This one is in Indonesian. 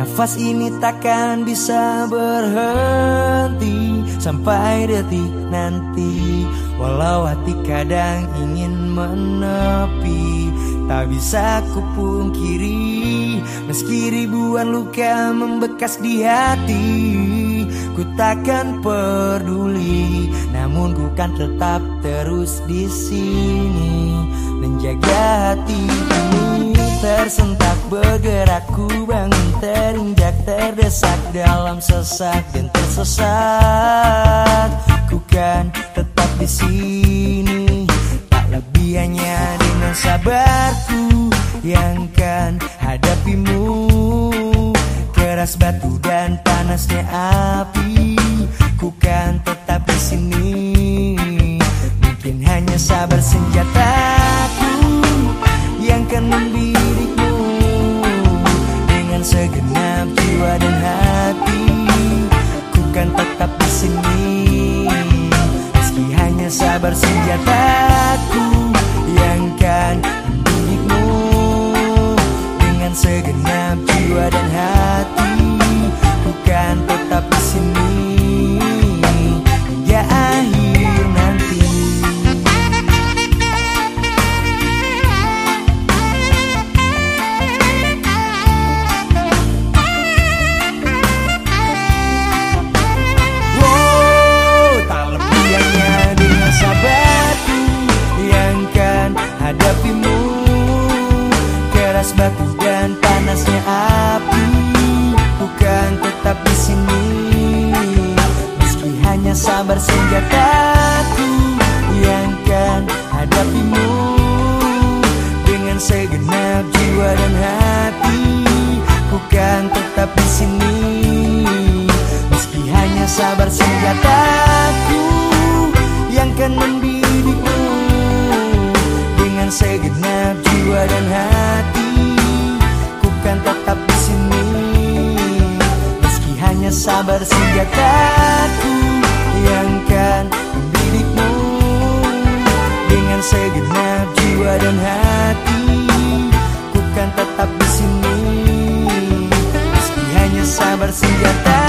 Nafas ini takkan bisa berhenti Sampai detik nanti. Walau hati kadang ingin menepi Tak bisa kupungkiri. Meski ribuan luka membekas di hati Ku takkan peduli. Namun ku kan tetap terus di sini Menjaga hati ini tersentak bergerak Ku bangun terinjak terdesak dalam sesak dan tersesat. Ku kan tetap di sini Tak lebih hanya dengan sabarku yang kan hadapimu. Keras batu dan panasnya api Ku kan tetap di sini. Mungkin hanya sabar senjataku hanya hadapimu keras batu dan panasnya api bukan tetap di sini. Meski hanya sabar senjataku yang kan hadapimu. Dengan segenap jiwa dan hati bukan tetap di sini. Meski hanya sabar senjataku yang kan membidikmu dengan segenap jiwa dan hati kan tetap di sini. Meski hanya sabar senjataku yang kan membidikmu dengan segenap jiwa dan hati ku kan tetap di sini. Meski hanya sabar senjataku